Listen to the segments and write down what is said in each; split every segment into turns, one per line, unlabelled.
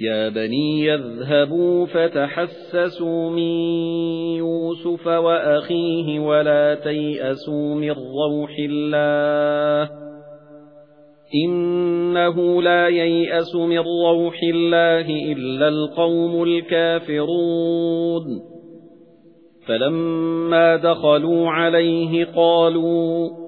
يَا بَنِي يَذْهَبُوا فَتَحَسَّسُوا مِن يُوسُفَ وَأَخِيهِ وَلَا تَيْأَسُوا مِن رَّوْحِ اللَّهِ إِنَّهُ لَا يَيْأَسُ مِن رَّوْحِ اللَّهِ إِلَّا الْقَوْمُ الْكَافِرُونَ فَلَمَّا دَخَلُوا عَلَيْهِ قَالُوا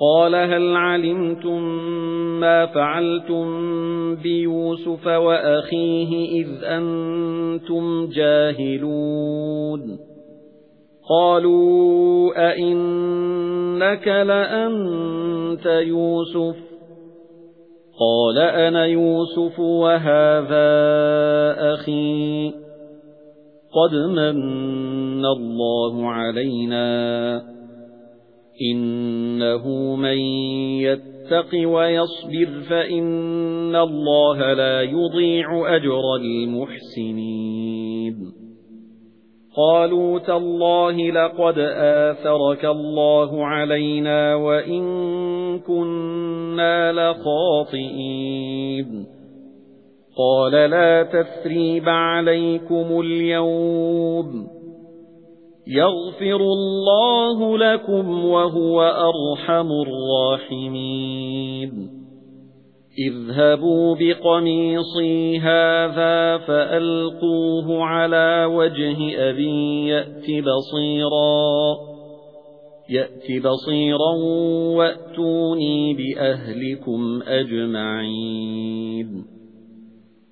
قَالَ هَلْ عَلِمْتُمْ مَا فَعَلْتُمْ بِيُوسُفَ وَأَخِيهِ إِذْ أَنْتُمْ جَاهِلُونَ؟ قَالُوا أَإِنَّكَ لَأَنْتَ يُوسُفُ؟ قَالَ أَنَا يُوسُفُ وَهَذَا أَخِي. قَدْ مَنَّ اللَّهُ عَلَيْنَا. إِنَّهُ مَن يَتَّقِ وَيَصْبِرْ فَإِنَّ اللَّهَ لَا يُضِيعُ أَجْرَ الْمُحْسِنِينَ قَالُوا تَاللَّهِ لَقَدْ آثَرَكَ اللَّهُ عَلَيْنَا وَإِن كُنَّا لَخَاطِئِينَ قَالَ لَا تَثْرِيبَ عَلَيْكُمُ الْيَوْمَ يَغْفِرُ اللَّهُ لَكُمْ وَهُوَ أَرْحَمُ الرَّاحِمِينَ. اذهبوا بقميصي هذا فألقوه على وجه أبي يأت بصيرا يأت بصيرا وأتوني بأهلكم أجمعين.